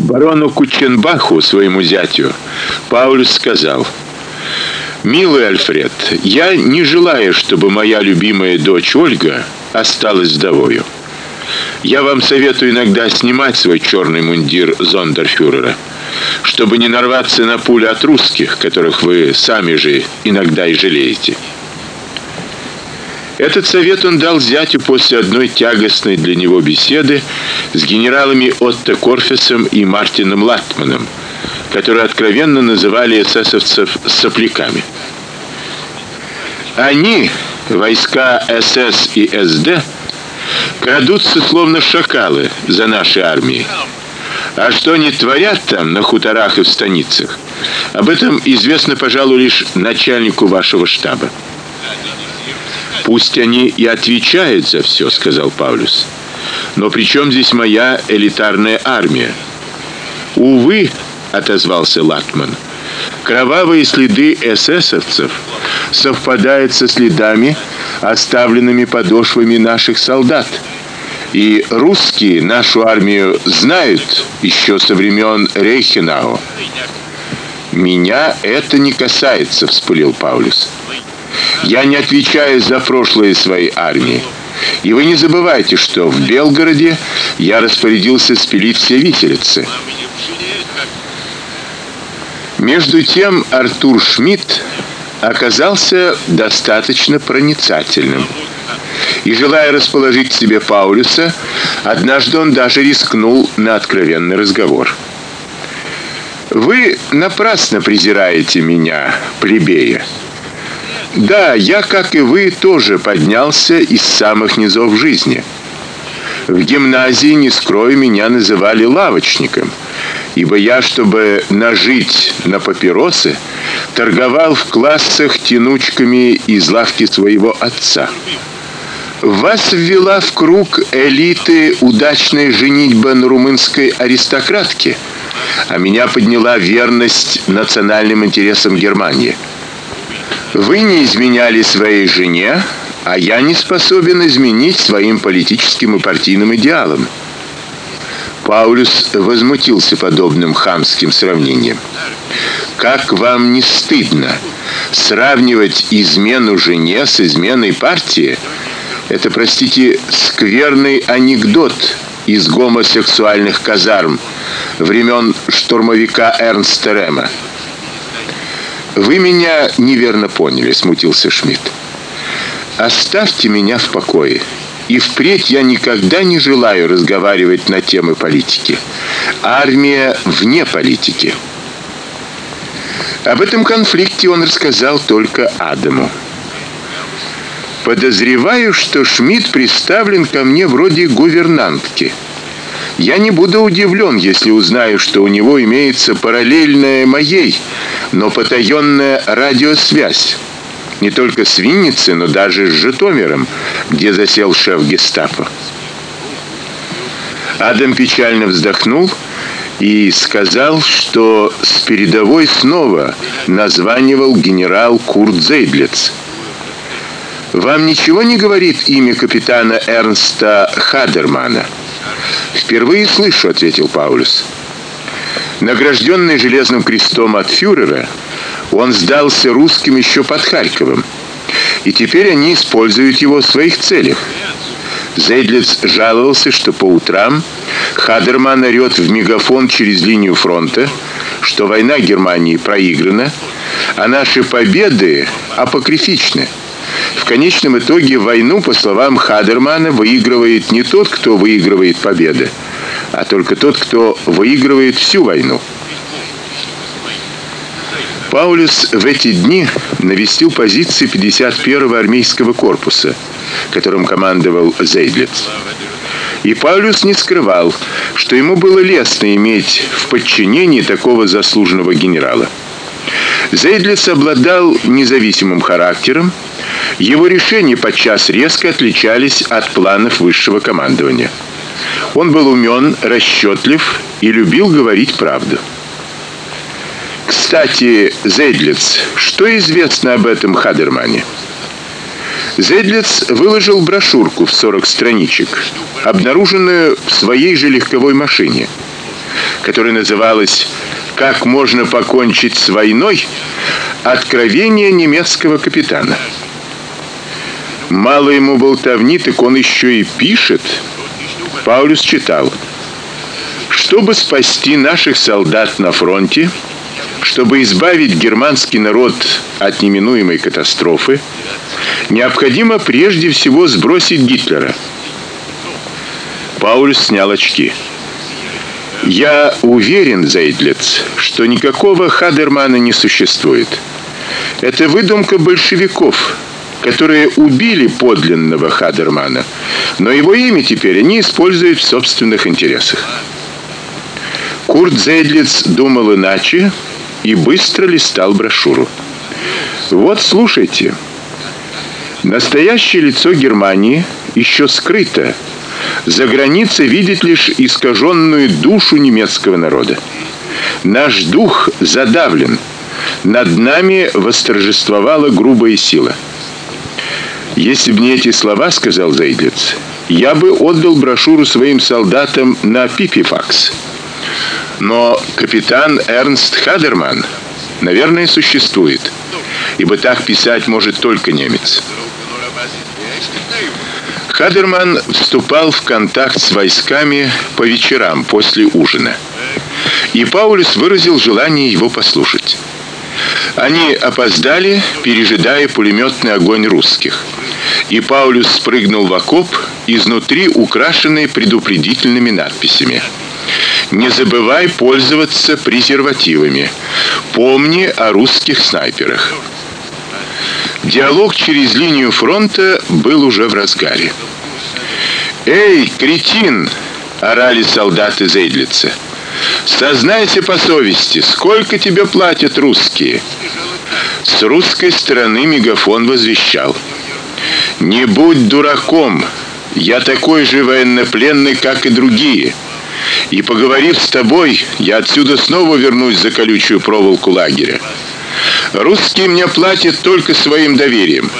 Барону Кученбаху, своему зятю, Паулюс сказал: "Милый Альфред, я не желаю, чтобы моя любимая дочь Ольга осталась вдовою. Я вам советую иногда снимать свой черный мундир зондерфюрера, чтобы не нарваться на пули от русских, которых вы сами же иногда и жалеете". Этот совет он дал зятю после одной тягостной для него беседы с генералами Отто Корфисом и Мартином Латманом, которые откровенно называли эсэсовцев сопляками. Они, войска СС и СД, крадутся словно шакалы за нашей армией. А что они творят там на хуторах и в станицах? Об этом известно, пожалуй, лишь начальнику вашего штаба. Пусть они и отвечают за все, сказал Паулюс. Но при чем здесь моя элитарная армия? Увы, отозвался Латман. Кровавые следы эсэсовцев совпадают со следами, оставленными подошвами наших солдат. И русские нашу армию знают еще со времен Рейхенау. Меня это не касается, вспылил Паулюс. Я не отвечаю за прошлое своей армии. И вы не забывайте, что в Белгороде я распорядился спилить все виселицы. Между тем Артур Шмидт оказался достаточно проницательным. И желая расположить к себе Паулюса, однажды он даже рискнул на откровенный разговор. Вы напрасно презираете меня, плебея. Да, я, как и вы, тоже поднялся из самых низов жизни. В гимназии, не скрою, меня называли лавочником, ибо я, чтобы нажить на папиросы, торговал в классах тянучками из лавки своего отца. Вас ввела в круг элиты удачная женитьба на румынской аристократке, а меня подняла верность национальным интересам Германии. Вы не изменяли своей жене, а я не способен изменить своим политическим и партийным идеалам. Паулюс возмутился подобным хамским сравнением. Как вам не стыдно сравнивать измену жене с изменой партии? Это, простите, скверный анекдот из гомосексуальных казарм времен штурмовика Эрнста Рема. Вы меня неверно поняли, смутился Шмидт. Оставьте меня в покое. И впредь я никогда не желаю разговаривать на темы политики. Армия вне политики. Об этом конфликте он рассказал только Адаму. Подозреваю, что Шмидт представлен ко мне вроде гувернантки. Я не буду удивлен, если узнаю, что у него имеется параллельная моей, но потаенная радиосвязь. Не только с Винницей, но даже с Житомиром, где засел шеф Гестапо. Адам печально вздохнул и сказал, что с передовой снова названивал генерал Курт Зейдлиц. Вам ничего не говорит имя капитана Эрнста Хадермана? Впервые слышу, ответил Паулюс. Награжденный железным крестом от фюрера, он сдался русским еще под Харьковом. И теперь они используют его в своих целях. Зейдлиц жаловался, что по утрам Хадерман орёт в мегафон через линию фронта, что война Германии проиграна, а наши победы апокрифичны. В конечном итоге войну, по словам Хадермана, выигрывает не тот, кто выигрывает победы, а только тот, кто выигрывает всю войну. Паулюс в эти дни навестил позиции 51-го армейского корпуса, которым командовал Зейдлиц. И Паулюс не скрывал, что ему было лестно иметь в подчинении такого заслуженного генерала. Зейдлиц обладал независимым характером, его решения подчас резко отличались от планов высшего командования. Он был умен, расчетлив и любил говорить правду. Кстати, Зейдлиц, что известно об этом Хадермане? Зейдлиц выложил брошюрку в 40 страничек, обнаруженную в своей же легковой машине. которая называлась Как можно покончить с войной? Откровение немецкого капитана. Мало ему болтовни, так он еще и пишет. Паулюс читал: Чтобы спасти наших солдат на фронте, чтобы избавить германский народ от неминуемой катастрофы, необходимо прежде всего сбросить Гитлера. Паулюс снял очки. Я уверен, Зейдлиц, что никакого Хадермана не существует. Это выдумка большевиков, которые убили подлинного Хадермана, но его имя теперь они используют в собственных интересах. Курт Зейдлиц думал иначе и быстро листал брошюру. Вот слушайте. Настоящее лицо Германии еще скрыто. За границей видит лишь искаженную душу немецкого народа. Наш дух задавлен. Над нами восторжествовала грубая сила. Если бы не эти слова, сказал Зайдлиц, я бы отдал брошюру своим солдатам на пипифакс. Но капитан Эрнст Хадерман, наверное, существует, ибо так писать может только немец. Хадерман вступал в контакт с войсками по вечерам после ужина. И Паулюс выразил желание его послушать. Они опоздали, пережидая пулеметный огонь русских. И Паулюс спрыгнул в окоп, изнутри украшенный предупредительными надписями. Не забывай пользоваться презервативами. Помни о русских снайперах. Диалог через линию фронта был уже в разгаре. "Эй, кретин!" орали солдаты Зейдлица. "Сознайся по совести, сколько тебе платят русские?" С русской стороны мегафон возвещал: "Не будь дураком. Я такой же военнопленный, как и другие. И поговорив с тобой, я отсюда снова вернусь за колючую проволоку лагеря. Русские мне платят только своим доверием,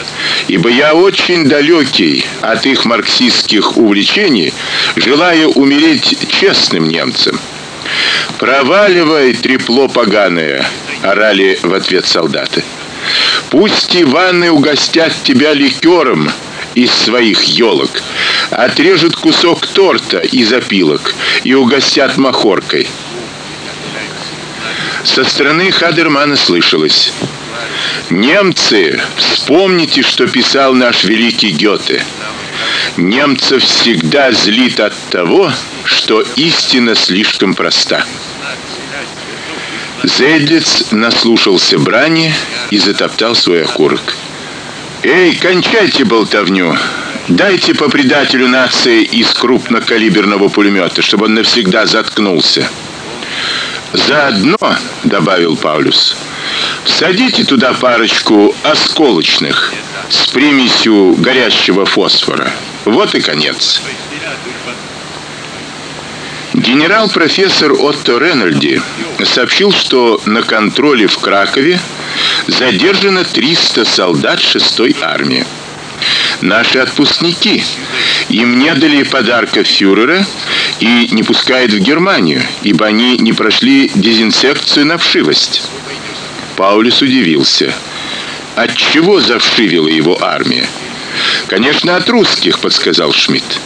ибо я очень далекий от их марксистских увлечений, желаю умереть честным немцем. Проваливай, трепло поганое, орали в ответ солдаты. Пусть Иваны угостят тебя ликером из своих елок, отрежут кусок торта из опилок и угостят махоркой. Со стороны Хадермана слышалось: "Немцы, вспомните, что писал наш великий Гёте. Немцев всегда злит от того, что истина слишком проста". Зейдлиц наслушался брани и затоптал свой окурок. Эй, кончайте болтовню. Дайте по предателю нации из крупнокалиберного пулемета, чтобы он навсегда заткнулся. Заодно, добавил Паулюс. Всадите туда парочку осколочных с примесью горящего фосфора. Вот и конец. Генерал-профессор Отто Ренальди сообщил, что на контроле в Кракове задержано 300 солдат 6-й армии. Наши отпускники. Им не дали подарка фюрера и не пускают в Германию, ибо они не прошли дезинсекцию на вшивость. Паулюс удивился. От чего завшивила его армия? Конечно, от русских, подсказал Шмидт.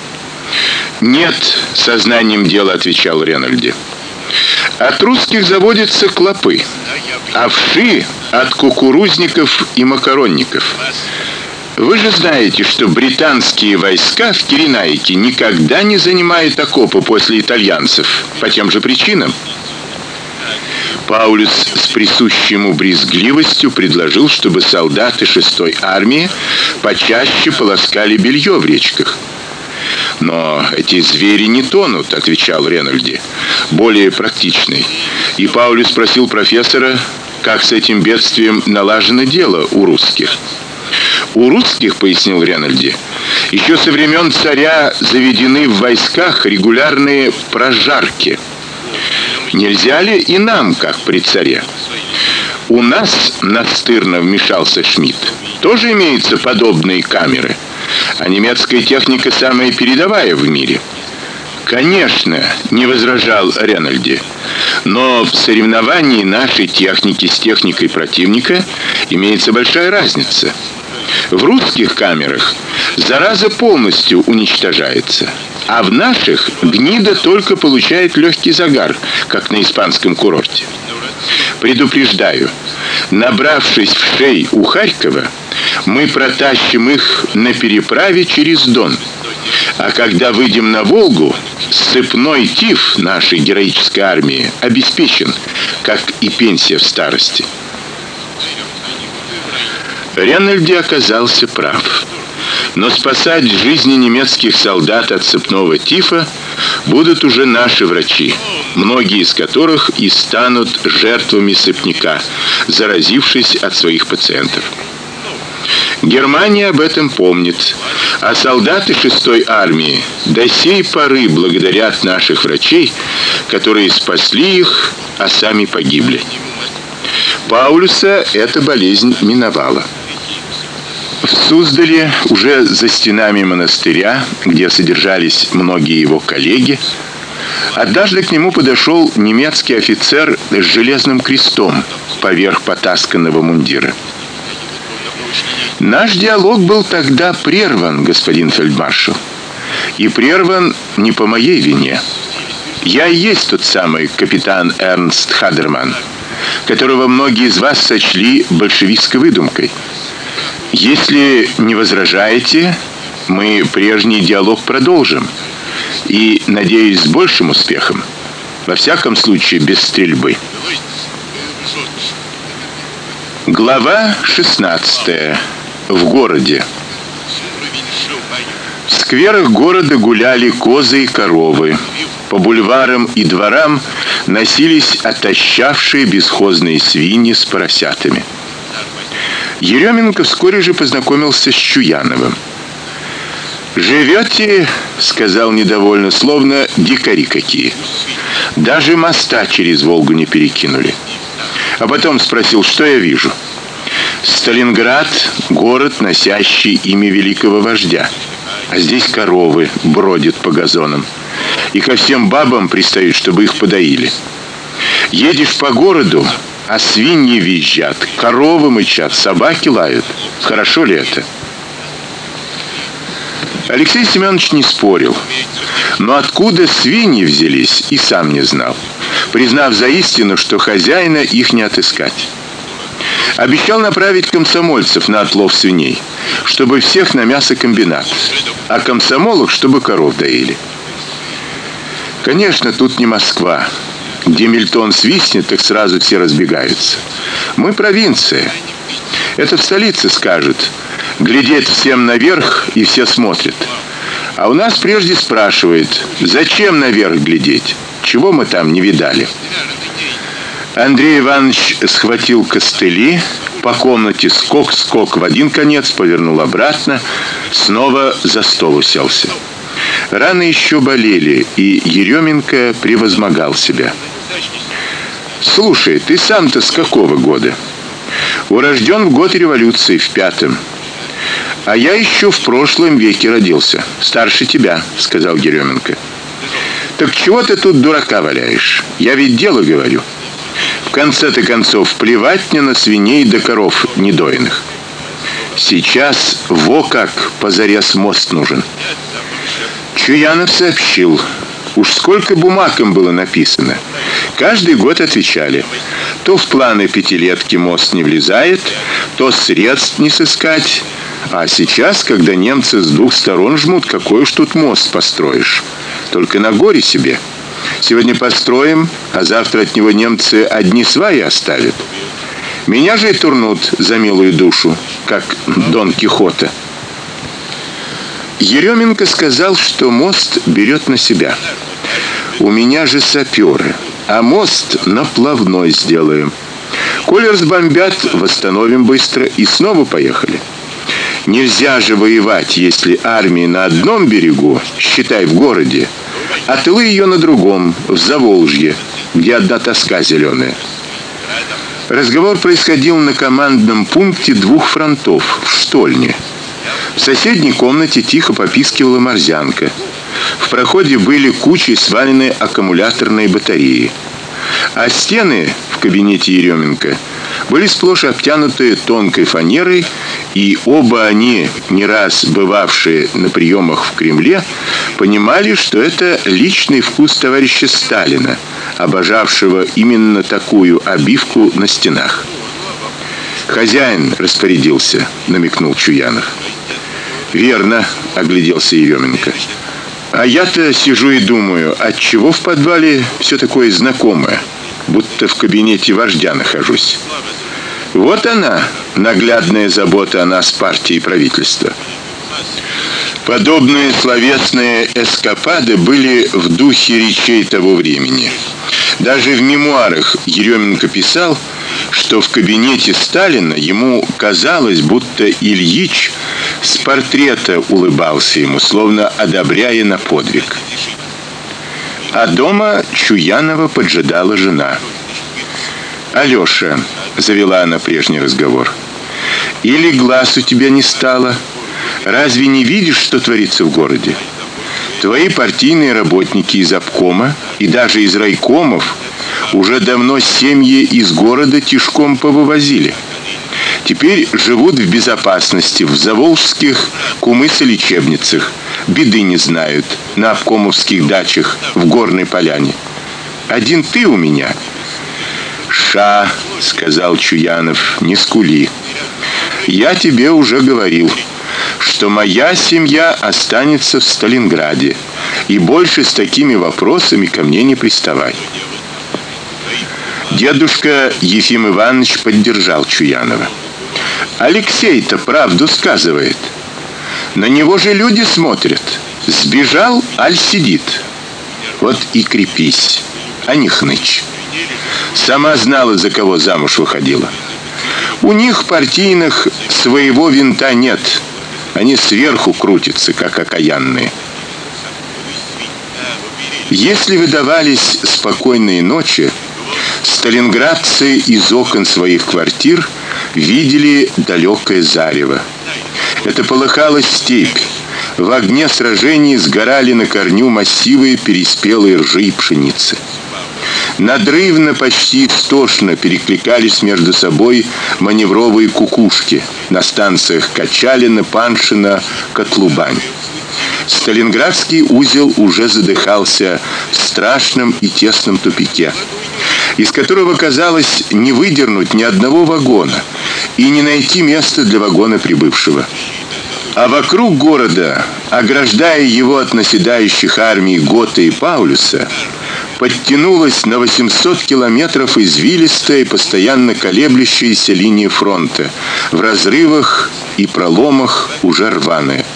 Нет, сознанием дела отвечал Ренальди. От русских заводятся клопы, а вши от кукурузников и макаронников. Вы же знаете, что британские войска в Киренайке никогда не занимают окопы после итальянцев по тем же причинам. Паулюс с присущей ему брезгливостью предложил, чтобы солдаты шестой армии почаще полоскали белье в речках. Но эти звери не тонут, отвечал Ренальди, более практичный. И Паулюс спросил профессора, как с этим бедствием налажено дело у русских. У русских, пояснил Ренальди, еще со времен царя заведены в войсках регулярные прожарки. Нельзя ли и нам, как при царе? У нас, настырно вмешался Шмидт, тоже имеются подобные камеры, а немецкая техника самая передовая в мире. Конечно, не возражал Ренальди. Но в соревновании нашей техники с техникой противника имеется большая разница. В русских камерах зараза полностью уничтожается, а в наших гнида только получает легкий загар, как на испанском курорте. Предупреждаю, набравшись в шей у Харькова, мы протащим их на переправе через Дон. А когда выйдем на Волгу, сыпной тиф нашей героической армии обеспечен, как и пенсия в старости. Ренальди оказался прав. Но спасать жизни немецких солдат от цепного тифа будут уже наши врачи, многие из которых и станут жертвами сыпняка, заразившись от своих пациентов. Германия об этом помнит, а солдаты 6-й армии до сей поры благодарят наших врачей, которые спасли их, а сами погибли. Паулюса эта болезнь миновала. В Суздале, уже за стенами монастыря, где содержались многие его коллеги, однажды к нему подошел немецкий офицер с железным крестом поверх потасканного мундира. Наш диалог был тогда прерван, господин фельдмаршал. И прерван не по моей вине. Я и есть тот самый капитан Эрнст Хадерман, которого многие из вас сочли большевистской выдумкой. Если не возражаете, мы прежний диалог продолжим. И, надеюсь, с большим успехом. Во всяком случае, без стрельбы. Глава 16. В городе. В скверах города гуляли козы и коровы. По бульварам и дворам носились отощавшие бесхозные свиньи с поросятами. Еременко вскоре же познакомился с Чуяновым. «Живете, — сказал недовольно, — словно дикари какие. Даже моста через Волгу не перекинули. А потом спросил, что я вижу. Сталинград — город, носящий имя великого вождя. А здесь коровы бродят по газонам. И ко всем бабам пристают, чтобы их подоили. Едешь по городу, а свиньи визжат, коровы мычат, собаки лают. Хорошо ли это? Алексей Семенович не спорил. Но откуда свиньи взялись, и сам не знал, признав за истину, что хозяина их не отыскать. Обещал направить комсомольцев на отлов свиней, чтобы всех на мясокомбинат, а комсомолов, чтобы коров доили. Конечно, тут не Москва. Где Мильтон свистнет, так сразу все разбегаются. Мы провинция. Это в столице скажут. Глядеть всем наверх, и все смотрят. А у нас прежде спрашивают: "Зачем наверх глядеть? Чего мы там не видали?" Андрей Иванович схватил костыли, по комнате скок-скок в один конец, повернул обратно, снова за стол уселся. Раны еще болели, и Еременко превозмогал себя. Слушай, ты сам-то с какого года? Урожден в год революции, в пятом. А я еще в прошлом веке родился, старше тебя, сказал Еременко. Так чего ты тут дурака валяешь? Я ведь дело говорю. В конце-то концов, плевать мне на свиней да коров недоиных. Сейчас во как позарез мост нужен. Чуянов сообщил, Уж сколько бумаг им было написано. Каждый год отвечали: то в планы пятилетки мост не влезает, то средств не сыскать. А сейчас, когда немцы с двух сторон жмут, какой уж тут мост построишь? Только на горе себе. Сегодня построим, а завтра от него немцы одни сваи оставят. Меня же и турнут за милую душу, как Дон Кихота. Еременко сказал, что мост берет на себя. У меня же саперы, а мост на плавной сделаем. Коли разбомбят, восстановим быстро и снова поехали. Нельзя же воевать, если армия на одном берегу, считай в городе, а тылы ее на другом, в Заволжье, где одна тоска зеленая. Разговор происходил на командном пункте двух фронтов в Штольне. В соседней комнате тихо попискивала морзянка. В проходе были кучи сваленные аккумуляторные батареи. А стены в кабинете Еременко были сплошь обтянуты тонкой фанерой, и оба они, не раз бывавшие на приемах в Кремле, понимали, что это личный вкус товарища Сталина, обожавшего именно такую обивку на стенах. Хозяин распорядился, намекнул Чуянов. Верно, огляделся Еременко. А я-то сижу и думаю, от чего в подвале все такое знакомое, будто в кабинете вождя нахожусь. Вот она, наглядная забота о нас партии и правительства. Подобные словесные эскапады были в духе речей того времени. Даже в мемуарах Еременко писал, что в кабинете Сталина ему казалось, будто Ильич с портрета улыбался ему, словно одобряя на подвиг. А дома Чуянова поджидала жена. Алёша, завела она прежний разговор. Или глаз у тебя не стало? Разве не видишь, что творится в городе? Твои партийные работники из обкома и даже из райкомов уже давно семьи из города тишком повывозили. Теперь живут в безопасности в заволжских кумысо-лечебницах. Беды не знают на обкомовских дачах в Горной Поляне. Один ты у меня. Ша, сказал Чуянов, не скули. Я тебе уже говорил, что моя семья останется в Сталинграде, и больше с такими вопросами ко мне не приставай. Дедушка Ефим Иванович поддержал Чуянова. Алексей-то правду сказывает. На него же люди смотрят. Сбежал, аль сидит. Вот и крепись, а не хнычь. Сама знала, за кого замуж выходила. У них партийных своего винта нет. Они сверху крутятся, как окаянные. Если выдавались спокойные ночи, сталинградцы из окон своих квартир видели далекое зарево. Это полыхала степь. В огне сражений сгорали на корню массивы переспелой ржи и пшеницы. Надрывно, почти истошно перекликались между собой маневровые кукушки на станциях Качалина, Паншина, Котлубань. Сталинградский узел уже задыхался в страшном и тесном тупике, из которого казалось не выдернуть ни одного вагона и не найти места для вагона прибывшего. А вокруг города, ограждая его от наседающих армий Гота и Паулюса, подтянулась на 800 километров извилистая и постоянно колеблющаяся линия фронта, в разрывах и проломах уже рваная.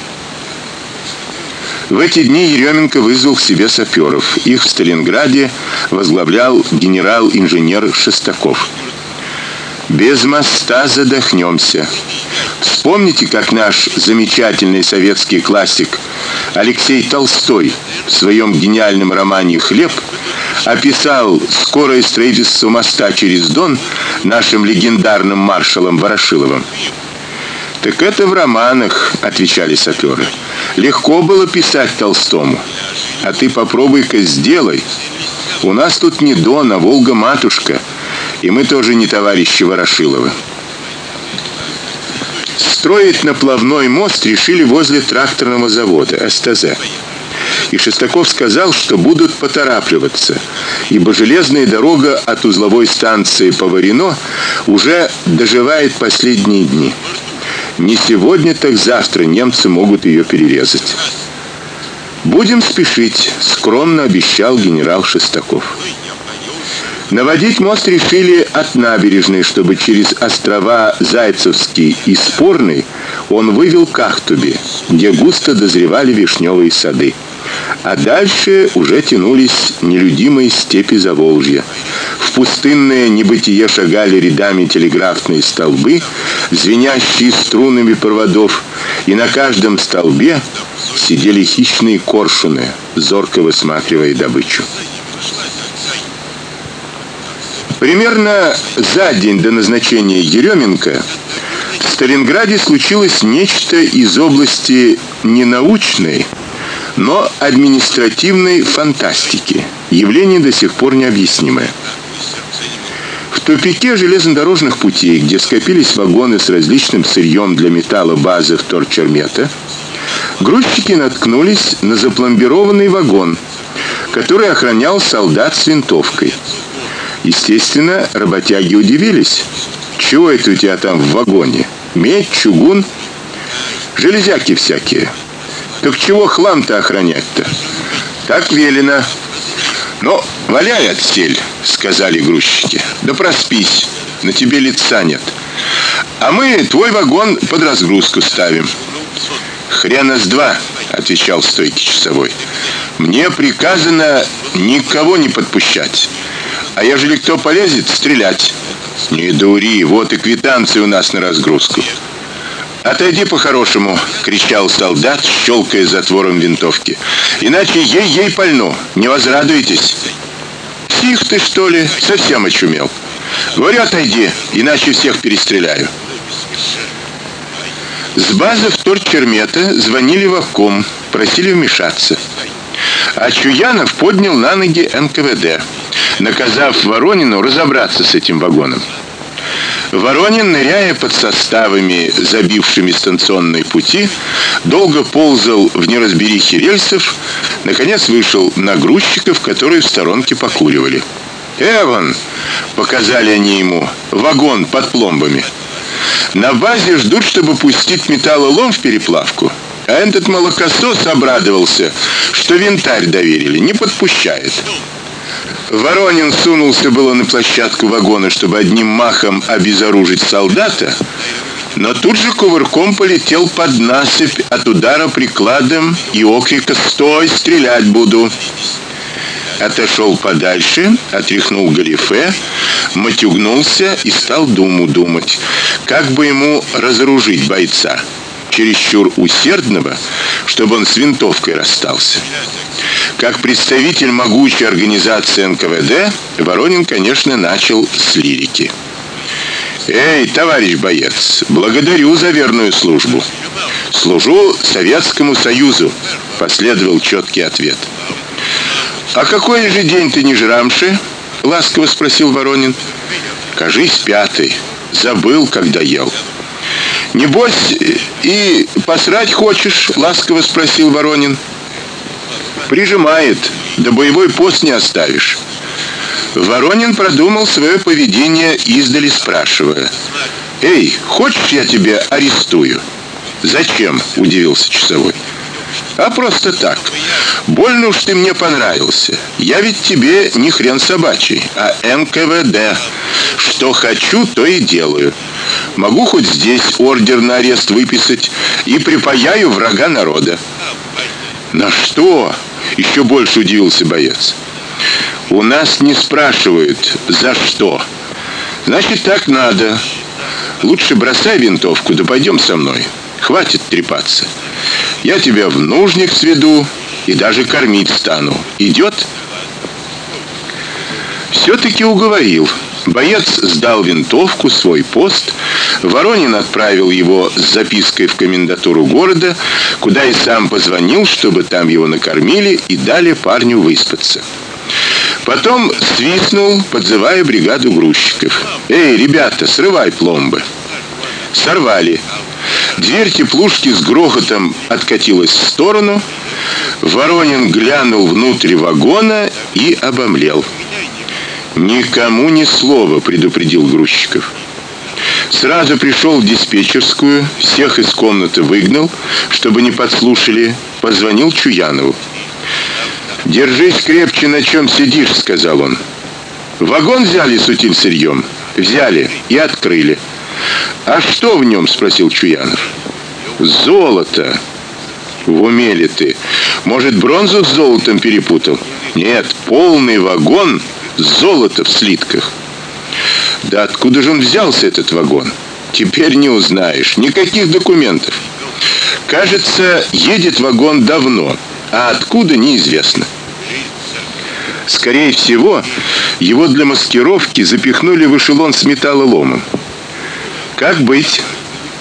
В эти дни Еременко вызвал к себе саперов. Их в Сталинграде возглавлял генерал-инженер Шестаков. Без моста задохнемся. Вспомните, как наш замечательный советский классик Алексей Толстой в своем гениальном романе Хлеб описал скорое строительство моста через Дон нашим легендарным маршалом Ворошиловым. Так это в романах, отвечали саперы. Легко было писать Толстому. А ты попробуй-ка сделай. У нас тут не Дон, а Волга-матушка, и мы тоже не товарищи Ворошиловы. Строить наплавной мост решили возле тракторного завода СТЗ. И Шестаков сказал, что будут поторапливаться, ибо железная дорога от узловой станции Поварино уже доживает последние дни. Не сегодня, так завтра немцы могут ее перерезать. Будем спешить, скромно обещал генерал Шестаков. Наводить мост решили от набережной, чтобы через острова Зайцевский и Спорный он вывел к Ахтубе, где густо дозревали вишневые сады. А дальше уже тянулись нелюдимые степи Заволжья. В пустынное небытие шагали рядами телеграфные столбы, звенящие струнами проводов, и на каждом столбе сидели хищные коршуны, зорко высматривая добычу. Примерно за день до назначения Еременко в Сталинграде случилось нечто из области не научной, но административной фантастики. Явление до сих пор необъяснимое. В тупике железнодорожных путей, где скопились вагоны с различным сырьем для металла базы вторчермета, грузчики наткнулись на запломбированный вагон, который охранял солдат с винтовкой. Естественно, работяги удивились. Чего это у тебя там в вагоне? Медь, чугун, железяки всякие. Так чего хлам-то охранять-то? Так велено. Но валяй отсель, сказали грузчики. Да проспись, на тебе лица нет. А мы твой вагон под разгрузку ставим. Хрена с два, отвечал стойкий часовой. Мне приказано никого не подпускать. А ежели кто полезет, стрелять. Не дури, вот и квитанция у нас на разгрузку. Отойди по-хорошему, кричал солдат, щелкая затвором винтовки. Иначе ей-ей пальну, не возрадуйтесь. Псих ты что ли, совсем очумел? Говорю, отойди, иначе всех перестреляю. С базы вторчермета звонили в обком, просили вмешаться. А Чуянов поднял на ноги НКВД, наказав Воронину разобраться с этим вагоном. Воронин, ныряя под составами, забившими станционные пути, долго ползал в неразберихе рельсов, наконец вышел на грузчиков, которые в сторонке покуривали. "Эван", показали они ему, вагон под пломбами. На базе ждут, чтобы пустить металлолом в переплавку. А этот молокосос обрадовался, что винтарь доверили, не подпускает. Воронин сунулся было на площадку вагона, чтобы одним махом обезоружить солдата, но тут же кувырком полетел под насыпь от удара прикладом и окрика "Стой, стрелять буду!" Отошел подальше, отряхнул галифе, матюгнулся и стал думу думать, как бы ему разоружить бойца чересчур усердного, чтобы он с винтовкой расстался. Как представитель могучей организации НКВД, Воронин, конечно, начал с лирики. Эй, товарищ боец, благодарю за верную службу. Служу Советскому Союзу, последовал четкий ответ. А какой же день ты не жрамши? ласково спросил Воронин. Кажись, пятый. Забыл, когда ел. Небось и посрать хочешь? ласково спросил Воронин. Прижимает, да боевой пост не оставишь. Воронин продумал свое поведение издали спрашивая: "Эй, хочешь я тебя арестую?" "Зачем?" удивился часовой. А просто так. Больно уж ты мне понравился. Я ведь тебе не хрен собачий, а НКВД. Что хочу, то и делаю. Могу хоть здесь ордер на арест выписать и припаяю врага народа. На что? Еще больше удивился боец. У нас не спрашивают, за что. Значит, так надо. Лучше бросай винтовку, да пойдем со мной. Хватит трепаться. Я тебя в нужник сведу и даже кормить стану. Идет? все таки уговорил. Боец сдал винтовку, свой пост. Воронин отправил его с запиской в комендатуру города, куда и сам позвонил, чтобы там его накормили и дали парню выспаться. Потом свистнул, подзывая бригаду грузчиков. Эй, ребята, срывай пломбы. Сорвали. Дверь теплушки с грохотом откатилась в сторону. Воронин глянул внутрь вагона и обомлел. Никому ни слова, предупредил грузчиков. Сразу пришел в диспетчерскую, всех из комнаты выгнал, чтобы не подслушали, позвонил Чуянову. Держись крепче, на чем сидишь, сказал он. Вагон взяли с утиль? Взяли и открыли. А что в нем?» – спросил Чуянов. Золото. В уме ли ты? Может, бронзу с золотом перепутал? Нет, полный вагон золота в слитках. Да откуда же он взялся этот вагон? Теперь не узнаешь, никаких документов. Кажется, едет вагон давно, а откуда неизвестно. Скорее всего, его для маскировки запихнули в эшелон с металлоломом. Как быть?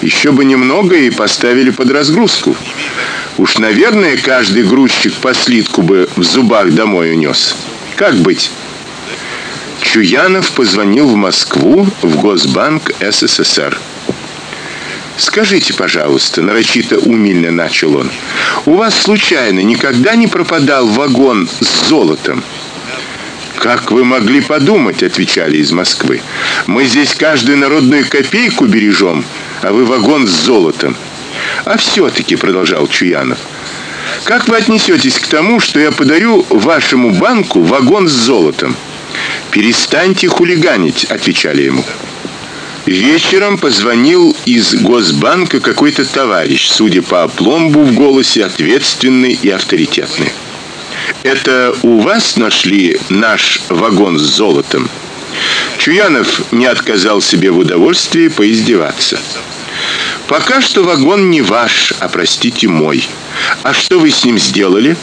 Еще бы немного и поставили под разгрузку. Уж, наверное, каждый грузчик по слитку бы в зубах домой унес. Как быть? Чуянов позвонил в Москву, в Госбанк СССР. Скажите, пожалуйста, нарочито умильно начал он. У вас случайно никогда не пропадал вагон с золотом? Как вы могли подумать, отвечали из Москвы. Мы здесь каждую народную копейку бережем, а вы вагон с золотом. А все таки продолжал Чуянов. Как вы отнесетесь к тому, что я подарю вашему банку вагон с золотом? Перестаньте хулиганить, отвечали ему. Вечером позвонил из Госбанка какой-то товарищ, судя по опломбу в голосе, ответственный и авторитетный. Это у вас нашли наш вагон с золотом? Чуянов не отказал себе в удовольствии поиздеваться. Пока что вагон не ваш, а простите, мой. А что вы с ним сделали?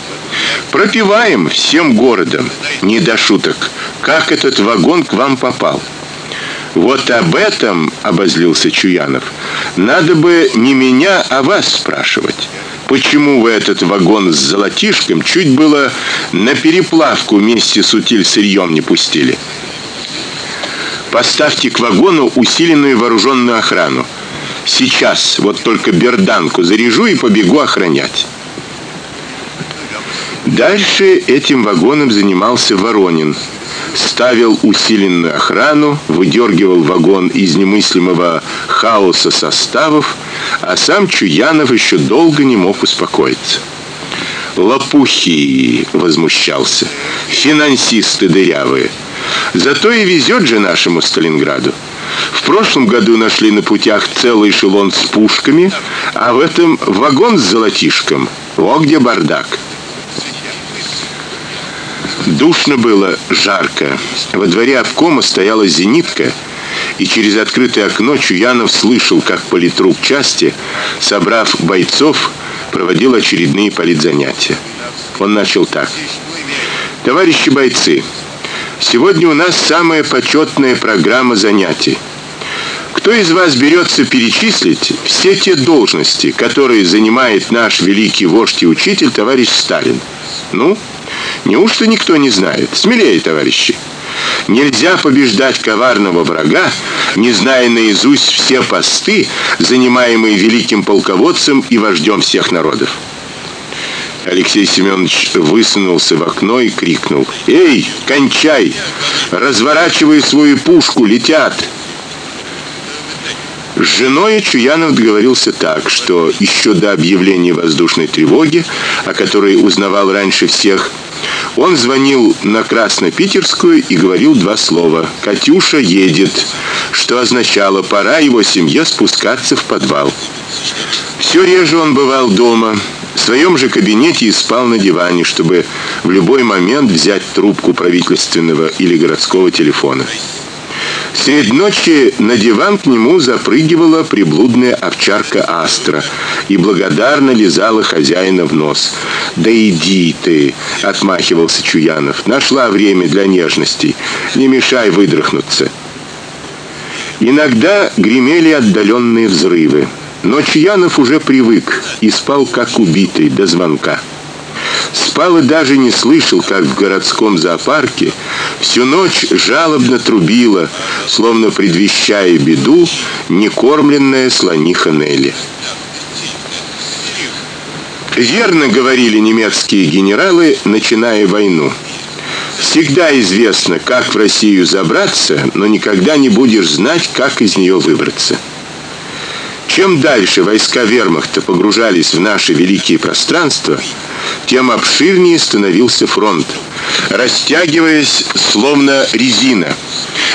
Пропиваем всем городом. Не до шуток. Как этот вагон к вам попал? Вот об этом обозлился Чуянов. Надо бы не меня, а вас спрашивать. Почему вы этот вагон с золотишком чуть было на переплавку вместе с утиль сырьем не пустили? Поставьте к вагону усиленную вооруженную охрану. Сейчас вот только берданку заряжу и побегу охранять. Дальше этим вагоном занимался Воронин ставил усиленную охрану, выдергивал вагон из немыслимого хаоса составов, а сам Чуянов еще долго не мог успокоиться. Лопухи, возмущался. Финансисты дырявые. Зато и везет же нашему Сталинграду. В прошлом году нашли на путях целый эшелон с пушками, а в этом вагон с золотишком. Во где бардак. Душно было, жарко. Во дворе обкома стояла зенитка, и через открытое окно Чуянов слышал, как политрук части, собрав бойцов, проводил очередные политзанятия. Он начал так: "Товарищи бойцы, сегодня у нас самая почетная программа занятий. Кто из вас берется перечислить все те должности, которые занимает наш великий вождь и учитель товарищ Сталин? Ну, Неужто никто не знает? Смелее, товарищи. Нельзя побеждать коварного врага, не зная наизусть все посты, занимаемые великим полководцем и вождем всех народов. Алексей Семенович высунулся в окно и крикнул: "Эй, кончай! Разворачивай свою пушку, летят!" С женой Чуянов договорился так, что еще до объявления воздушной тревоги, о которой узнавал раньше всех, он звонил на Краснопитерскую и говорил два слова: "Катюша едет", что означало, пора его семье спускаться в подвал. Все реже он бывал дома, своем же кабинете и спал на диване, чтобы в любой момент взять трубку правительственного или городского телефона. Средь ночи на диван к нему запрыгивала приблудная овчарка Астра и благодарно лизала хозяина в нос. "Да иди ты", отмахивался Чуянов. "Нашла время для нежностей. Не мешай выдрыхнуться". Иногда гремели отдаленные взрывы, но Чуянов уже привык и спал как убитый до звонка. Спал и даже не слышал, как в городском зоопарке всю ночь жалобно трубила, словно предвещая беду, некормленная слониха Нелли. Верно говорили немецкие генералы, начиная войну. Всегда известно, как в Россию забраться, но никогда не будешь знать, как из нее выбраться. Чем дальше войска Вермахта погружались в наши великие пространства, тем обширнее становился фронт, растягиваясь словно резина.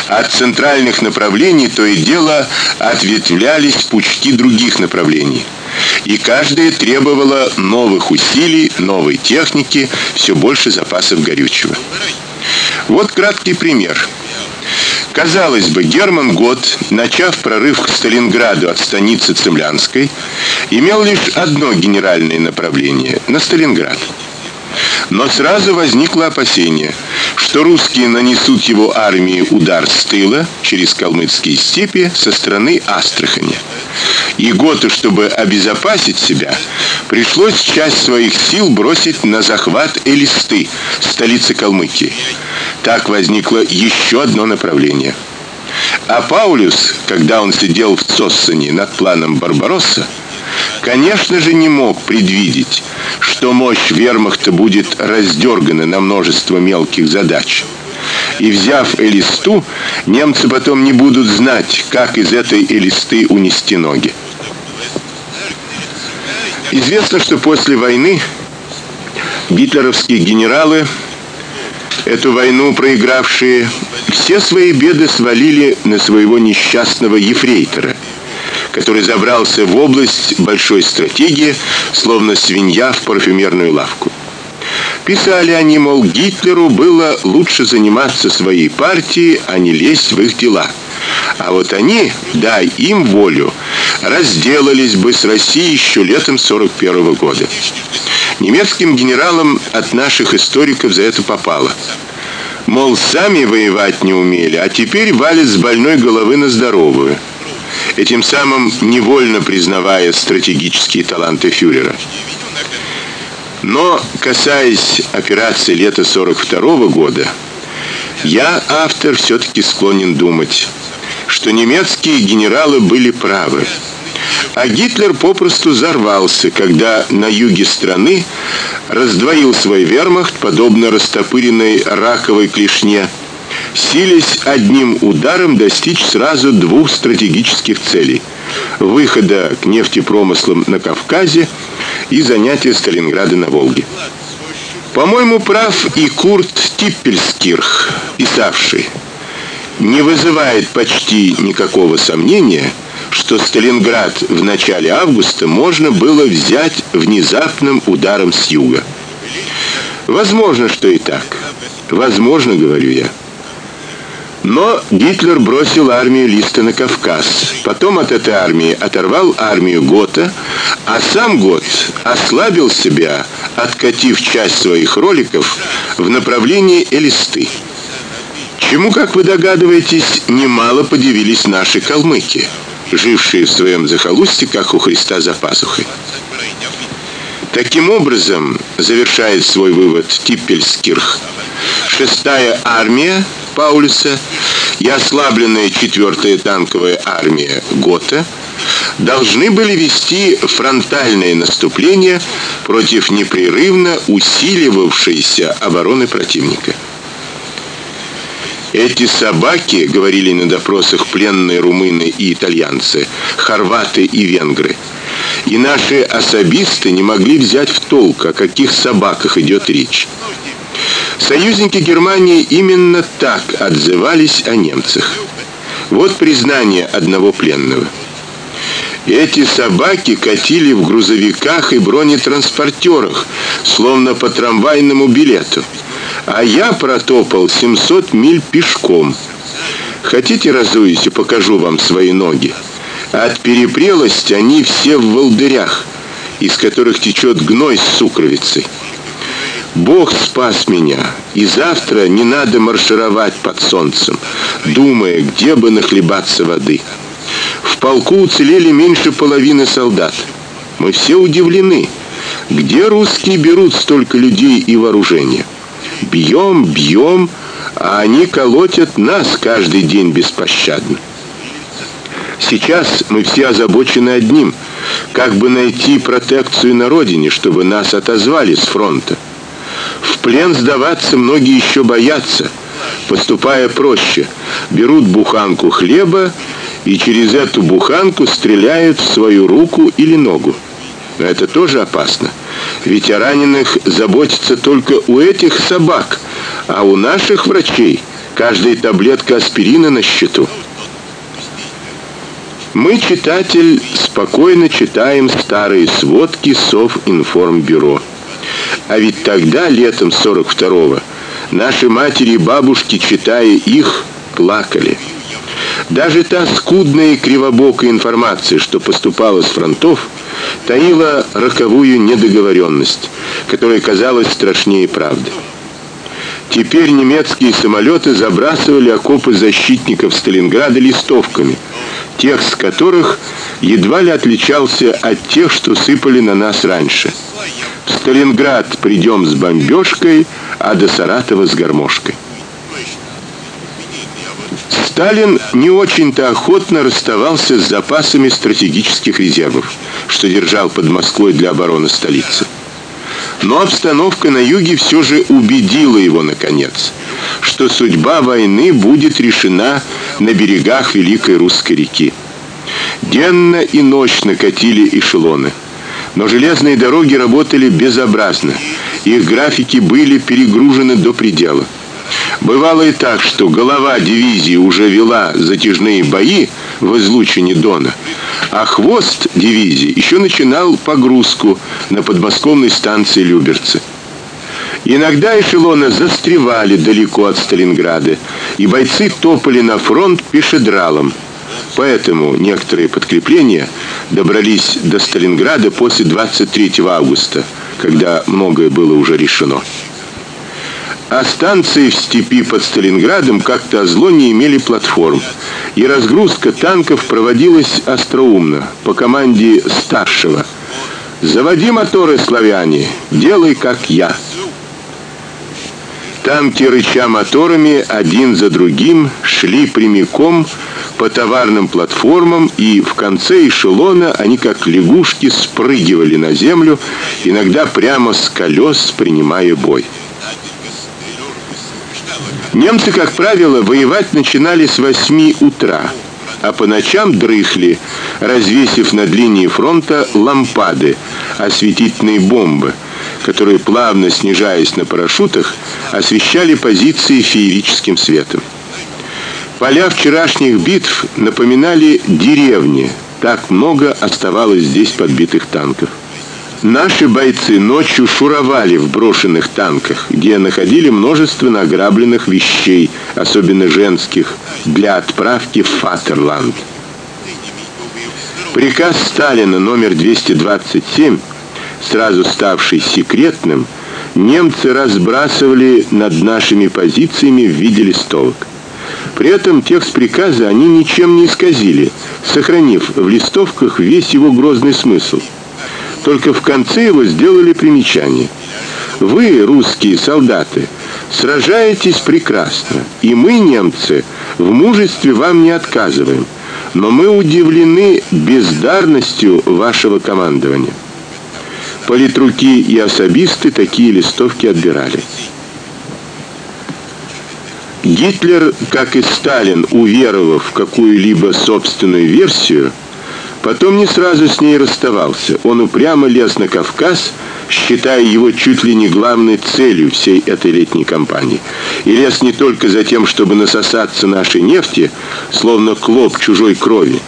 От центральных направлений то и дело ответвлялись пучки других направлений. И каждое требовало новых усилий, новой техники, все больше запасов горючего. Вот краткий пример. Казалось бы, Герман Гот, начав прорыв к Сталинграду от станицы Цемлянской, имел лишь одно генеральное направление на Сталинград. Но сразу возникло опасение, что русские нанесут его армии удар с тыла через калмыцкие степи со стороны Астрахани. И Готу, чтобы обезопасить себя, пришлось часть своих сил бросить на захват Элисты, столицы Калмыкии. Так возникло еще одно направление. А Паулюс, когда он сидел в Цоссане над планом Барбаросса, конечно же, не мог предвидеть, что мощь вермахта будет раздергана на множество мелких задач. И взяв Элисту, немцы потом не будут знать, как из этой Элисты унести ноги. Известно, что после войны гитлеровские генералы эту войну проигравшие все свои беды свалили на своего несчастного ефрейтора который забрался в область большой стратегии, словно свинья в парфюмерную лавку. Писали они, мол, Гитлеру было лучше заниматься своей партией, а не лезть в их дела. А вот они, дай им волю, разделались бы с Россией еще летом 41 -го года. Немецким генералам от наших историков за это попало. Мол, сами воевать не умели, а теперь валят с больной головы на здоровую этим самым невольно признавая стратегические таланты фюрера. Но касаясь операции лета 42 -го года, я, автор, все таки склонен думать, что немецкие генералы были правы. А Гитлер попросту взорвался, когда на юге страны раздвоил свой вермахт подобно растопыренной раковой клешне сились одним ударом достичь сразу двух стратегических целей: выхода к нефтепромыслам на Кавказе и занятия Сталинграда на Волге. По-моему, прав и Курт Типпельскирх, писавший: "Не вызывает почти никакого сомнения, что Сталинград в начале августа можно было взять внезапным ударом с юга". Возможно, что и так. Возможно, говорю я. Но Гитлер бросил армию Листа на Кавказ. Потом от этой армии оторвал армию Гота, а сам Гот ослабил себя, откатив часть своих роликов в направлении Элисты. Чему, как вы догадываетесь, немало подивились наши калмыки, жившие в своем захолустье, как у Христа за пазухой. Таким образом, завершает свой вывод Типпельскирх, шестая армия Паулюса и ослабленная 4-я танковая армия Гота должны были вести фронтальное наступление против непрерывно усиливавшейся обороны противника. Эти собаки, говорили на допросах пленные румыны и итальянцы, хорваты и венгры. И наши особисты не могли взять в толк, о каких собаках идет речь. Союзники Германии именно так отзывались о немцах. Вот признание одного пленного. Эти собаки катили в грузовиках и бронетранспортерах, словно по трамвайному билету. А я протопал 700 миль пешком. Хотите разуюсь и покажу вам свои ноги? От перепрелости они все в волдырях, из которых течет гной с сукровицей. Бог спас меня, и завтра не надо маршировать под солнцем, думая, где бы нахлебаться воды. В полку уцелели меньше половины солдат. Мы все удивлены, где русские берут столько людей и вооружения. Бьем, бьем, а они колотят нас каждый день беспощадно. Сейчас мы все озабочены одним: как бы найти протекцию на родине, чтобы нас отозвали с фронта. В плен сдаваться многие еще боятся, поступая проще. Берут буханку хлеба и через эту буханку стреляют в свою руку или ногу. Но это тоже опасно. Ведь о раненых заботятся только у этих собак, а у наших врачей каждая таблетка аспирина на счету. Мы, читатель, спокойно читаем старые сводки Совинформбюро. А ведь тогда, летом 42-го, наши матери и бабушки, читая их, плакали. Даже та скудная и кривобокая информация, что поступала с фронтов, таила роковую недоговоренность, которая казалась страшнее правды. Теперь немецкие самолеты забрасывали окопы защитников Сталинграда листовками, текст которых едва ли отличался от тех, что сыпали на нас раньше. В Сталинград придем с бомбежкой, а до Саратова с гармошкой. Сталин не очень-то охотно расставался с запасами стратегических резервов, что держал под Москвой для обороны столицы. Но обстановка на юге все же убедила его наконец, что судьба войны будет решена на берегах великой русской реки. Денно и ночно катили эшелоны, но железные дороги работали безобразно. Их графики были перегружены до предела. Бывало и так, что голова дивизии уже вела затяжные бои в излучине Дона, а хвост дивизии еще начинал погрузку на подмосковной станции Люберцы. Иногда эшелоны застревали далеко от Сталинграда, и бойцы топали на фронт пешедралом. Поэтому некоторые подкрепления добрались до Сталинграда после 23 августа, когда многое было уже решено. А станции в степи под Сталинградом как-то зло не имели платформ, и разгрузка танков проводилась остроумно по команде старшего. Заводи моторы, славяне, делай как я. Танки рыча моторами один за другим шли прямиком по товарным платформам, и в конце эшелона они как лягушки спрыгивали на землю, иногда прямо с колес принимая бой. Немцы, как правило, воевать начинали с 8 утра, а по ночам дрыхли, развесив над линией фронта лампады, осветительные бомбы, которые плавно снижаясь на парашютах, освещали позиции феерическим светом. Поля вчерашних битв напоминали деревни. Так много оставалось здесь подбитых танков. Наши бойцы ночью шуровали в брошенных танках, где находили множество награбленных вещей, особенно женских, для отправки в Фатерланд. Приказ Сталина номер 227, сразу ставший секретным, немцы разбрасывали над нашими позициями в виде листовок. При этом текст приказа они ничем не исказили, сохранив в листовках весь его грозный смысл. Только в конце его сделали примечание. Вы, русские солдаты, сражаетесь прекрасно, и мы, немцы, в мужестве вам не отказываем. Но мы удивлены бездарностью вашего командования. Политруки и особисты такие листовки отбирали. Гитлер, как и Сталин, уверовав в какую-либо собственную версию, Потом не сразу с ней расставался. Он упрямо лез на Кавказ, считая его чуть ли не главной целью всей этой летней кампании. И лез не только за тем, чтобы насосаться нашей нефти, словно клоп чужой крови,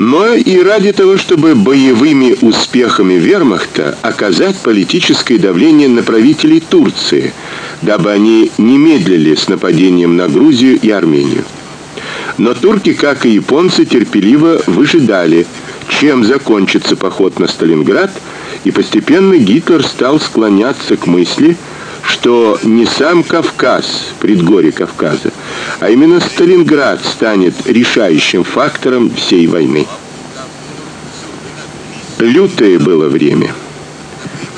но и ради того, чтобы боевыми успехами Вермахта оказать политическое давление на правителей Турции, дабы они не медлили с нападением на Грузию и Армению. Но турки, как и японцы, терпеливо выжидали, чем закончится поход на Сталинград, и постепенно Гитлер стал склоняться к мысли, что не сам Кавказ, предгорье Кавказа, а именно Сталинград станет решающим фактором всей войны. Лютое было время.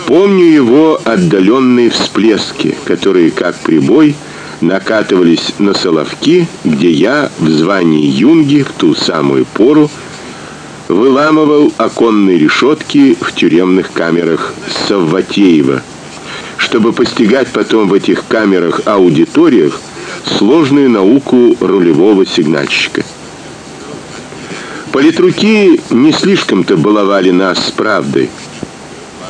Помню его отдаленные всплески, которые как прибой накатывались на Соловки, где я в звании юнги в ту самую пору выламывал оконные решетки в тюремных камерах Савватеева, чтобы постигать потом в этих камерах-аудиториях сложную науку рулевого сигнальщика. Политруки не слишком-то баловали нас с правдой.